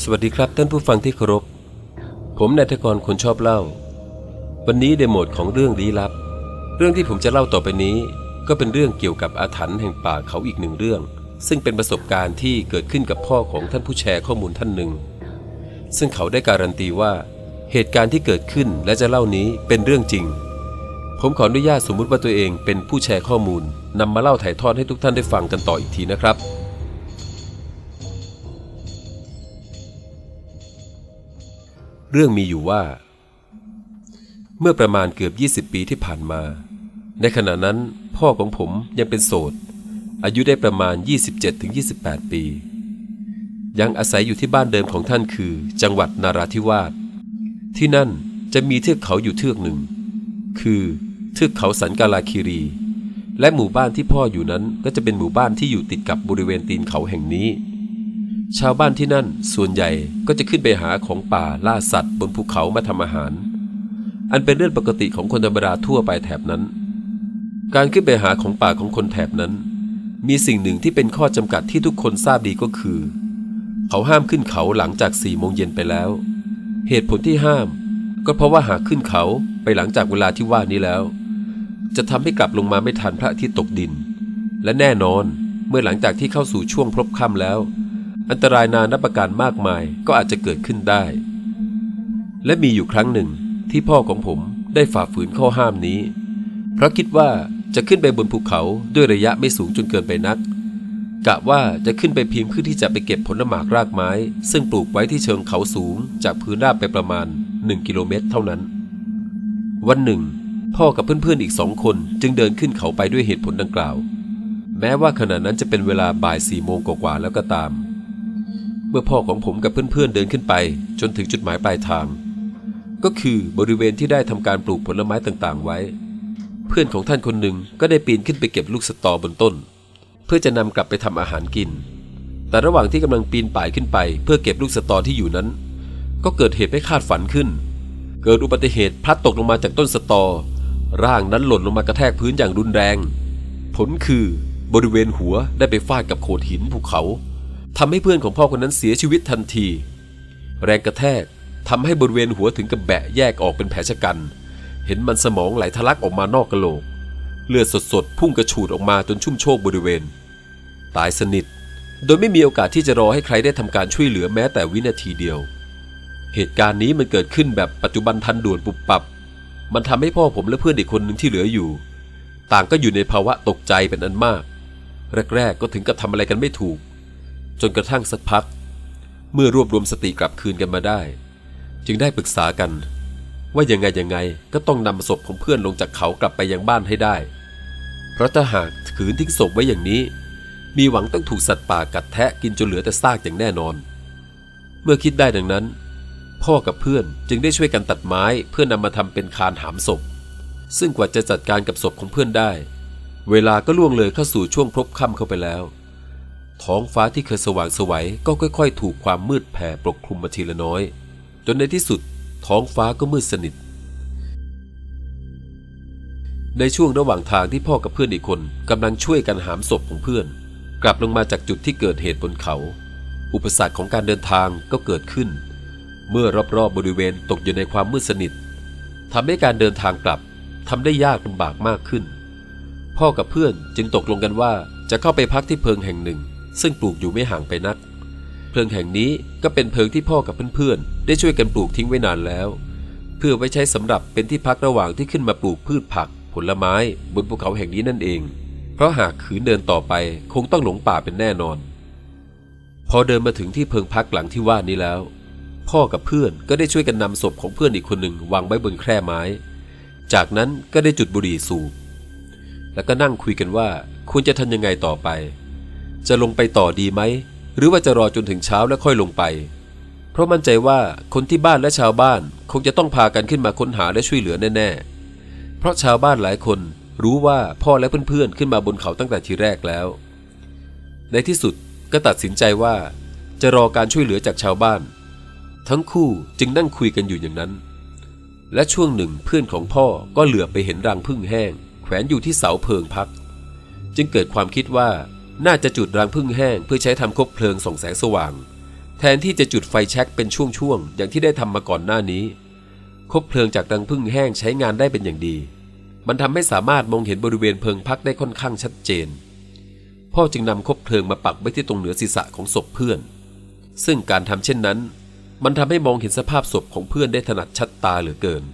สวัสดีครับท่านผู้ฟังที่เคารพ ผมนายทกรคนชอบเล่า วันนี้ในโหมดของเรื่องลี้ลับ เรื่องที่ผมจะเล่าต่อไปนี้ ก็เป็นเรื่องเกี่ยวกับอาถรรพ์แห่งป่าเขาอีกหนึ่งเรื่อง ซึ่งเป็นประสบการณ์ที่เกิดขึ้นกับพ่อของท่านผู้แชร์ข้อมูลท่านหนึ่ง ซึ่งเขาได้การันตีว่า เหตุการณ์ที่เกิดขึ้นและจะเล่านี้เป็นเรื่องจริง ผมขออนุญาตสมมุติว่าตัวเองเป็นผู้แชร์ข้อมูลนำมาเล่าถ่ายทอดให้ทุกท่านได้ฟังกันต่ออีกทีนะครับ เรื่องมีอยู่ว่า เมื่อประมาณเกือบ 20 ปีที่ผ่านมา ในขณะนั้นพ่อของผมยังเป็นโสด อายุได้ประมาณ 27-28 ปี ยังอาศัยอยู่ที่บ้านเดิมของท่านคือ จังหวัดนาราธิวาสที่นั่นจะมีเทือกเขาอยู่เทือกหนึ่ง คือเทือกเขาสันกาลาคีรี และหมู่บ้านที่พ่ออยู่นั้นก็จะเป็นหมู่บ้านที่อยู่ติดกับบริเวณตีนเขาแห่งนี้ ชาวบ้านที่นั่นส่วนใหญ่ก็จะขึ้นไปหาของป่าล่าสัตว์บนภูเขามาทำอาหาร อันเป็นเรื่องปกติของคนธรรมดาทั่วไปแถบนั้น การขึ้นไปหาของป่าของคนแถบนั้น มีสิ่งหนึ่งที่เป็นข้อจำกัดที่ทุกคนทราบดีก็คือ เขาห้ามขึ้นเขาหลังจากสี่โมงเย็นไปแล้ว เหตุผลที่ห้าม ก็เพราะว่าหากขึ้นเขาไปหลังจากเวลาที่ว่านี้แล้ว จะทำให้กลับลงมาไม่ทันพระอาทิตย์ตกดิน และแน่นอนเมื่อหลังจากที่เข้าสู่ช่วงพลบค่ำแล้ว อันตรายนานับประการมากมายก็อาจจะเกิดขึ้นได้ และมีอยู่ครั้งหนึ่งที่พ่อของผมได้ฝ่าฝืนข้อห้ามนี้ เพราะคิดว่าจะขึ้นไปบนภูเขาด้วยระยะไม่สูงจนเกินไปนัก กะว่าจะขึ้นไปเพียงเพื่อที่จะไปเก็บผลหมากรากไม้ ซึ่งปลูกไว้ที่เชิงเขาสูง จากพื้นราบไปประมาณ 1 กิโลเมตรเท่านั้น วันหนึ่ง พ่อกับเพื่อนๆอีกสองคนจึงเดินขึ้นเขาไปด้วยเหตุผลดังกล่าว แม้ว่าขณะนั้นจะเป็นเวลาบ่ายสี่โมงกว่าแล้วก็ตาม มื่อพ่อของผมกับเพื่อนๆเดินขึ้นไป จนถึงจุดหมายปลายทาง ก็คือบริเวณที่ได้ทำการปลูกผลไม้ต่างๆไว้ เพื่อนของท่านคนหนึ่งก็ได้ปีนขึ้นไปเก็บลูกสตอบนต้น เพื่อจะนำกลับไปทำอาหารกิน แต่ระหว่างที่กำลังปีนป่ายขึ้นไป เพื่อเก็บลูกสตอที่อยู่นั้น ก็เกิดเหตุไม่คาดฝันขึ้น เกิดอุบัติเหตุพลัดตกลงมาจากต้นสตอ ร่างนั้นหล่นลงมากระแทกพื้นอย่างรุนแรง ผลคือบริเวณหัวได้ไปฟาดกับโขดหินภูเขา ทำให้เพื่อนของพ่อคนนั้นเสียชีวิตทันที แรงกระแทกทำให้บริเวณหัวถึงกับแบะแยกออกเป็นแผลชะกัน เห็นมันสมองไหลทะลักออกมานอกกะโหลก เลือดสดๆ พุ่งกระฉูดออกมาจนชุ่มโชกบริเวณ ตายสนิท โดยไม่มีโอกาสที่จะรอให้ใครได้ทำการช่วยเหลือแม้แต่วินาทีเดียว เหตุการณ์นี้มันเกิดขึ้นแบบปัจจุบันทันด่วนปุบปับ มันทำให้พ่อผมและเพื่อนอีกคนหนึ่งที่เหลืออยู่ ต่างก็อยู่ในภาวะตกใจเป็นอันมาก แรกๆก็ถึงกับทำอะไรกันไม่ถูก จนกระทั่งสักพัก เมื่อรวบรวมสติกลับคืนกันมาได้ จึงได้ปรึกษากัน ว่ายังไงยังไงก็ต้องนำศพของเพื่อนลงจากเขากลับไปยังบ้านให้ได้ เพราะถ้าหากขืนทิ้งศพไว้อย่างนี้ มีหวังต้องถูกสัตว์ป่ากัดแทะกินจนเหลือแต่ซากอย่างแน่นอน เมื่อคิดได้ดังนั้น พ่อกับเพื่อนจึงได้ช่วยกันตัดไม้เพื่อนำมาทำเป็นคานหามศพ ซึ่งกว่าจะจัดการกับศพของเพื่อนได้ เวลาก็ล่วงเลยเข้าสู่ช่วงพบค่ำเข้าไปแล้ว ท้องฟ้าที่เคยสว่างสวัยก็ค่อย ๆ ถูกความมืดแผ่ปกคลุมมาทีละน้อย จนในที่สุดท้องฟ้าก็มืดสนิท ในช่วงระหว่างทางที่พ่อกับเพื่อนอีกคนกำลังช่วยกันหามศพของเพื่อน กลับลงมาจากจุดที่เกิดเหตุบนเขา อุปสรรคของการเดินทางก็เกิดขึ้น เมื่อรอบๆบบริเวณตกอยู่ในความมืดสนิททำให้การเดินทางกลับทำได้ยากลำบากมากขึ้น พ่อกับเพื่อนจึงตกลงกันว่าจะเข้าไปพักที่เพิงแห่งหนึ่ง ซึ่งปลูกอยู่ไม่ห่างไปนัก เพลิงแห่งนี้ก็เป็นเพลิงที่พ่อกับเพื่อนๆ ได้ช่วยกันปลูกทิ้งไว้นานแล้ว เพื่อไว้ใช้สำหรับเป็นที่พักระหว่างที่ขึ้นมาปลูกพืชผัก ผลไม้บนภูเขาแห่งนี้นั่นเอง เพราะหากขืนเดินต่อไปคงต้องหลงป่าเป็นแน่นอน พอเดินมาถึงที่เพิงพักหลังที่ว่านี้แล้ว พ่อกับเพื่อนก็ได้ช่วยกันนำศพของเพื่อนอีกคนหนึ่งวางไว้บนแคร่ไม้ จากนั้นก็ได้จุดบุหรี่สูบแล้วก็นั่งคุยกันว่าควรจะทำยังไงต่อไป จะลงไปต่อดีไหม หรือว่าจะรอจนถึงเช้าแล้วค่อยลงไป เพราะมั่นใจว่าคนที่บ้านและชาวบ้านคงจะต้องพากันขึ้นมาค้นหาและช่วยเหลือแน่ๆ เพราะชาวบ้านหลายคนรู้ว่าพ่อและเพื่อนๆขึ้นมาบนเขาตั้งแต่ทีแรกแล้ว ในที่สุดก็ตัดสินใจว่า จะรอการช่วยเหลือจากชาวบ้าน ทั้งคู่จึงนั่งคุยกันอยู่อย่างนั้น และช่วงหนึ่งเพื่อนของพ่อก็เหลือไปเห็นรังผึ้งแห้ง แขวนอยู่ที่เสาเพิงพัก จึงเกิดความคิดว่า น่าจะจุดรังผึ้งแห้งเพื่อใช้ทำคบเพลิงส่องแสงสว่าง แทนที่จะจุดไฟแช็กเป็นช่วงๆอย่างที่ได้ทำมาก่อนหน้านี้ คบเพลิงจากรังพึ่งแห้งใช้งานได้เป็นอย่างดี มันทำให้สามารถมองเห็นบริเวณเพิงพักได้ค่อนข้างชัดเจน พ่อจึงนำคบเพลิงมาปักไว้ที่ตรงเหนือศีรษะของศพเพื่อน ซึ่งการทำเช่นนั้น มันทำให้มองเห็นสภาพศพของเพื่อนได้ถนัดชัดตาเหลือเกิน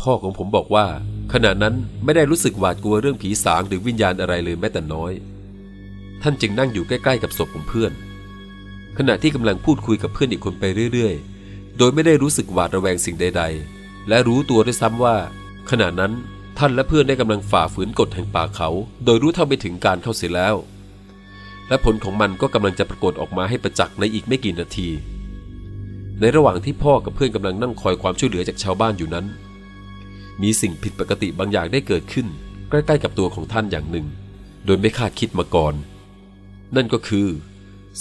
พ่อของผมบอกว่า ขณะนั้นไม่ได้รู้สึกหวาดกลัวเรื่องผีสางหรือวิญญาณอะไรเลยแม้แต่น้อย ท่านจึงนั่งอยู่ใกล้ๆกับศพของเพื่อน ขณะที่กำลังพูดคุยกับเพื่อนอีกคนไปเรื่อยๆ โดยไม่ได้รู้สึกหวาดระแวงสิ่งใด ๆ และรู้ตัวด้วยซ้ำว่า ขณะนั้นท่านและเพื่อนได้กำลังฝ่าฝืนกฎแห่งป่าเขา โดยรู้เท่าไม่ถึงการเข้าเสียแล้ว และผลของมันก็กำลังจะปรากฏออกมาให้ประจักษ์ในอีกไม่กี่นาที ในระหว่างที่พ่อกับเพื่อนกำลังนั่งคอยความช่วยเหลือจากชาวบ้านอยู่นั้น มีสิ่งผิดปกติบางอย่างได้เกิดขึ้น ใกล้ๆกับตัวของท่านอย่างหนึ่ง โดยไม่คาดคิดมาก่อน นั่นก็คือ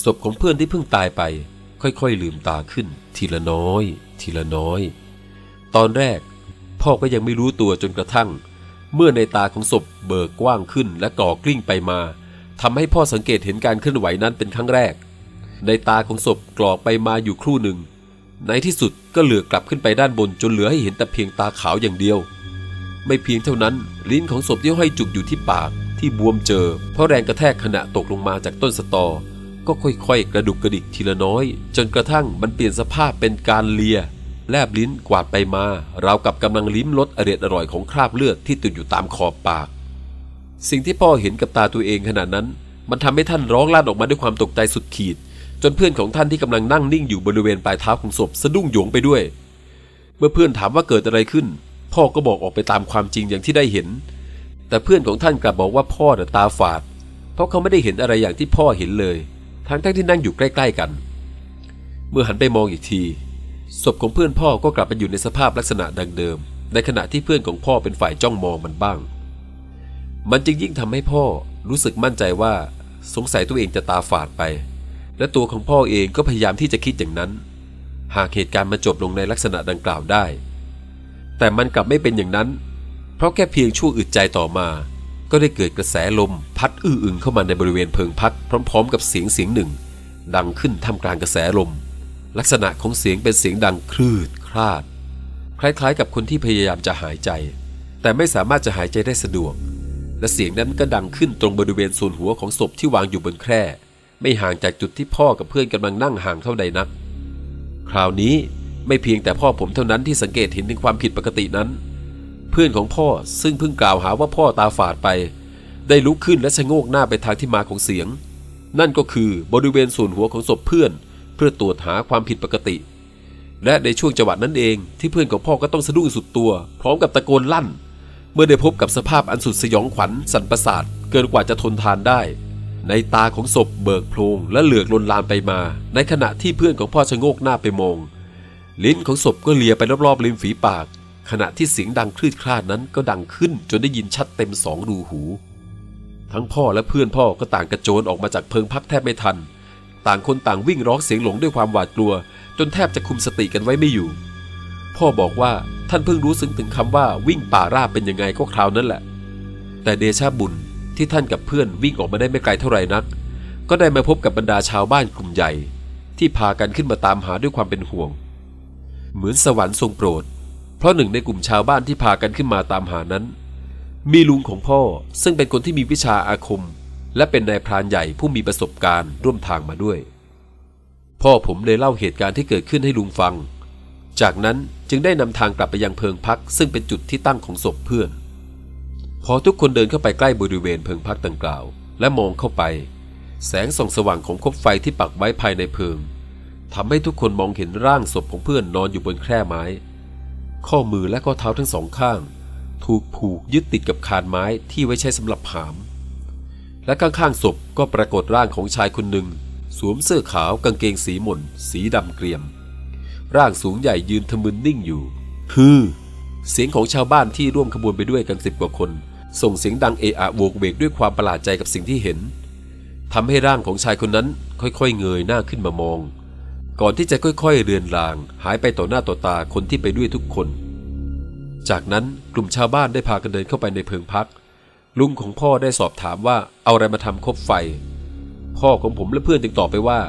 ศพของเพื่อนที่เพิ่งตายไป ค่อยๆลืมตาขึ้น ทีละน้อย ทีละน้อย ตอนแรก พ่อก็ยังไม่รู้ตัวจนกระทั่ง เมื่อในตาของศพเบิกกว้างขึ้นและก่อกลิ้งไปมาทำให้พ่อสังเกตเห็นการเคลื่อนไหวนั้นเป็นครั้งแรก ในตาของศพกรอกไปมาอยู่ครู่หนึ่ง ในที่สุดก็เหลือกลับขึ้นไปด้านบนจนเหลือให้เห็นแต่เพียงตาขาวอย่างเดียว ไม่เพียงเท่านั้นลิ้นของศพที่ห้อยจุกอยู่ที่ปาก ที่บวมเจอ เพราะแรงกระแทกขณะตกลงมาจากต้นสตอ ก็ค่อยๆ กระดุกกระดิกทีละน้อย จนกระทั่งมันเปลี่ยนสภาพเป็นการเลีย แลบลิ้นกวาดไปมา ราวกับกำลังลิ้มรสอร่อยอร่อยของคราบเลือดที่ติดอยู่ตามขอบปาก สิ่งที่พ่อเห็นกับตาตัวเองขณะนั้น มันทำให้ท่านร้องลั่นออกมาด้วยความตกใจสุดขีด จนเพื่อนของท่านที่กำลังนั่งนิ่งอยู่บริเวณปลายเท้าของศพสะดุ้งโยงไปด้วย เมื่อเพื่อนถามว่าเกิดอะไรขึ้น พ่อก็บอกออกไปตามความจริงอย่างที่ได้เห็น แต่เพื่อนของท่านกลับบอกว่าพ่อน่ะตาฝาด เพราะเขาไม่ได้เห็นอะไรอย่างที่พ่อเห็นเลย ทั้งทั้งที่นั่งอยู่ใกล้ ๆกัน เมื่อหันไปมองอีกที ศพของเพื่อนพ่อก็กลับมาอยู่ในสภาพลักษณะดังเดิม ในขณะที่เพื่อนของพ่อเป็นฝ่ายจ้องมองมันบ้าง มันจึงยิ่งทำให้พ่อรู้สึกมั่นใจว่าสงสัยตัวเองจะตาฝาดไป และตัวของพ่อเองก็พยายามที่จะคิดอย่างนั้น หากเหตุการณ์มาจบลงในลักษณะดังกล่าวได้ แต่มันกลับไม่เป็นอย่างนั้น เพราะแค่เพียงชั่วอึดใจต่อมา ก็ได้เกิดกระแสลมพัดอื้ออึงเข้ามาในบริเวณเพิงพักพร้อม ๆ กับเสียงเสียงหนึ่ง ดังขึ้นท่ามกลางกระแสลม ลักษณะของเสียงเป็นเสียงดังคลืดคลาด คล้ายๆ กับคนที่พยายามจะหายใจ แต่ไม่สามารถจะหายใจได้สะดวก และเสียงนั้นก็ดังขึ้นตรงบริเวณส่วนหัวของศพที่วางอยู่บนแคร่ ไม่ห่างจากจุดที่พ่อกับเพื่อนกำลังนั่งห่างเท่าใดนัก คราวนี้ไม่เพียงแต่พ่อผมเท่านั้นที่สังเกตเห็นถึงความผิดปกตินั้น เพื่อนของพ่อซึ่งเพิ่งกล่าวหาว่าพ่อตาฝาดไป ได้ลุกขึ้นและชะโงกหน้าไปทางที่มาของเสียง นั่นก็คือบริเวณส่วนหัวของศพเพื่อน เพื่อตรวจหาความผิดปกติ และในช่วงจังหวะนั้นเองที่เพื่อนของพ่อก็ต้องสะดุ้งสุดตัว พร้อมกับตะโกนลั่น เมื่อได้พบกับสภาพอันสุดสยองขวัญสันประสาทเกินกว่าจะทนทานได้ ในตาของศพเบิกโพรงและเหลือกลนลานไปมา ในขณะที่เพื่อนของพ่อชะโงกหน้าไปมองลิ้นของศพก็เลียไปรอบๆริมฝีปาก ขณะที่เสียงดังคลืดคลาดนั้นก็ดังขึ้นจนได้ยินชัดเต็มสองรูหู ทั้งพ่อและเพื่อนพ่อก็ต่างกระโจนออกมาจากเพิงพักแทบไม่ทัน ต่างคนต่างวิ่งร้องเสียงหลงด้วยความหวาดกลัว จนแทบจะคุมสติกันไว้ไม่อยู่ พ่อบอกว่าท่านเพิ่งรู้ซึ้งถึงคำว่าวิ่งป่าราบเป็นยังไงก็คราวนั้นแหละ แต่เดชาบุญที่ท่านกับเพื่อนวิ่งออกมาได้ไม่ไกลเท่าไหร่นัก ก็ได้มาพบกับบรรดาชาวบ้านกลุ่มใหญ่ ที่พากันขึ้นมาตามหาด้วยความเป็นห่วง เหมือนสวรรค์ทรงโปรด เพราะหนึ่งในกลุ่มชาวบ้านที่พากันขึ้นมาตามหานั้น มีลุงของพ่อซึ่งเป็นคนที่มีวิชาอาคม และเป็นนายพรานใหญ่ผู้มีประสบการณ์ร่วมทางมาด้วย พ่อผมเลยเล่าเหตุการณ์ที่เกิดขึ้นให้ลุงฟัง จากนั้นจึงได้นำทางกลับไปยังเพิงพัก ซึ่งเป็นจุดที่ตั้งของศพเพื่อน พอทุกคนเดินเข้าไปใกล้บริเวณเพิงพักดังกล่าว และมองเข้าไป แสงส่องสว่างของคบไฟที่ปักไว้ภายในเพิงทำให้ทุกคนมองเห็นร่างศพของเพื่อนนอนอยู่บนแคร่ไม้ ข้อมือและข้อเท้าทั้งสองข้าง ถูกผูกยึดติดกับคานไม้ที่ไว้ใช้สำหรับหาม และข้างๆศพก็ปรากฏร่างของชายคนหนึ่ง สวมเสื้อขาวกางเกงสีหม่น สีดำเกรียม ร่างสูงใหญ่ยืนทะมึนนิ่งอยู่ฮือเสียงของชาวบ้านที่ร่วมขบวนไปด้วยกันสิบกว่าคน ส่งเสียงดังเอะอะโวกเวกด้วยความประหลาดใจกับสิ่งที่เห็นทำให้ร่างของชายคนนั้นค่อยๆ เงยหน้าขึ้นมามอง ก่อนที่จะค่อยๆเรือนราง หายไปต่อหน้าต่อตาคนที่ไปด้วยทุกคน จากนั้นกลุ่มชาวบ้านได้พากันเดินเข้าไปในเพิงพัก ลุงของพ่อได้สอบถามว่าเอาอะไรมาทำคบไฟ พ่อของผมและเพื่อนจึงตอบไปว่า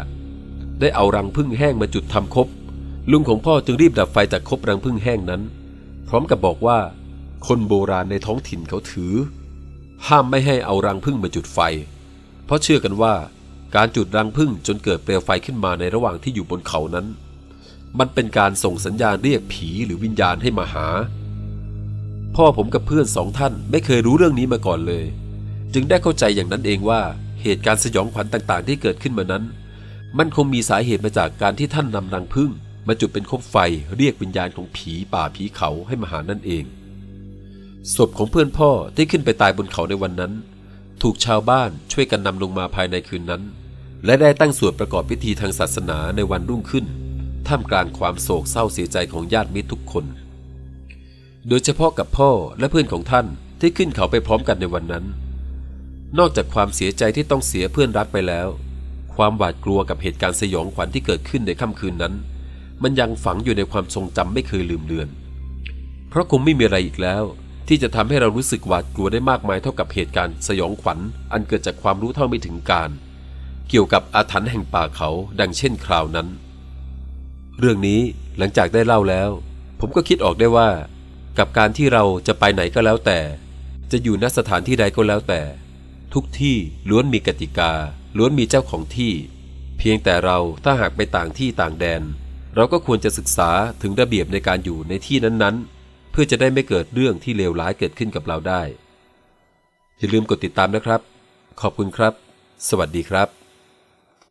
ได้เอารังพึ่งแห้งมาจุดทำคบ ลุงของพ่อจึงรีบดับไฟจากคบรังพึ่งแห้งนั้น พร้อมกับบอกว่า คนโบราณในท้องถิ่นเขาถือ ห้ามไม่ให้เอารังพึ่งมาจุดไฟ เพราะเชื่อกันว่า การจุดรังพึ่งจนเกิดเปลวไฟขึ้นมาในระหว่างที่อยู่บนเขานั้น มันเป็นการส่งสัญญาณเรียกผีหรือวิญญาณให้มาหา พ่อผมกับเพื่อนสองท่านไม่เคยรู้เรื่องนี้มาก่อนเลย จึงได้เข้าใจอย่างนั้นเองว่าเหตุการณ์สยองขวัญต่างๆ ที่เกิดขึ้นมานั้น มันคงมีสาเหตุมาจากการที่ท่านนำรังพึ่งมาจุดเป็นคบไฟเรียกวิญญาณของผีป่าผีเขาให้มาหานั่นเองศพของเพื่อนพ่อที่ขึ้นไปตายบนเขาในวันนั้น ถูกชาวบ้านช่วยกันนำลงมาภายในคืนนั้น และได้ตั้งสวดประกอบพิธีทางศาสนาในวันรุ่งขึ้น ท่ามกลางความโศกเศร้าเสียใจของญาติมิตรทุกคน โดยเฉพาะกับพ่อและเพื่อนของท่านที่ขึ้นเขาไปพร้อมกันในวันนั้น นอกจากความเสียใจที่ต้องเสียเพื่อนรักไปแล้ว ความหวาดกลัวกับเหตุการณ์สยองขวัญที่เกิดขึ้นในค่ำคืนนั้น มันยังฝังอยู่ในความทรงจำไม่เคยลืมเลือน เพราะคงไม่มีอะไรอีกแล้ว ที่จะทำให้เรารู้สึกหวาดกลัวได้มากมายเท่ากับเหตุการณ์สยองขวัญ อันเกิดจากความรู้เท่าไม่ถึงการ เกี่ยวกับอาถรรพ์แห่งป่าเขาดังเช่นคราวนั้น เรื่องนี้หลังจากได้เล่าแล้ว ผมก็คิดออกได้ว่า กับการที่เราจะไปไหนก็แล้วแต่ จะอยู่ณสถานที่ใดก็แล้วแต่ ทุกที่ล้วนมีกติกา ล้วนมีเจ้าของที่ เพียงแต่เราถ้าหากไปต่างที่ต่างแดน เราก็ควรจะศึกษาถึงระเบียบในการอยู่ในที่นั้นๆ เพื่อจะได้ไม่เกิดเรื่องที่เลวร้ายเกิดขึ้นกับเราได้ อย่าลืมกดติดตามนะครับ ขอบคุณครับ สวัสดีครับ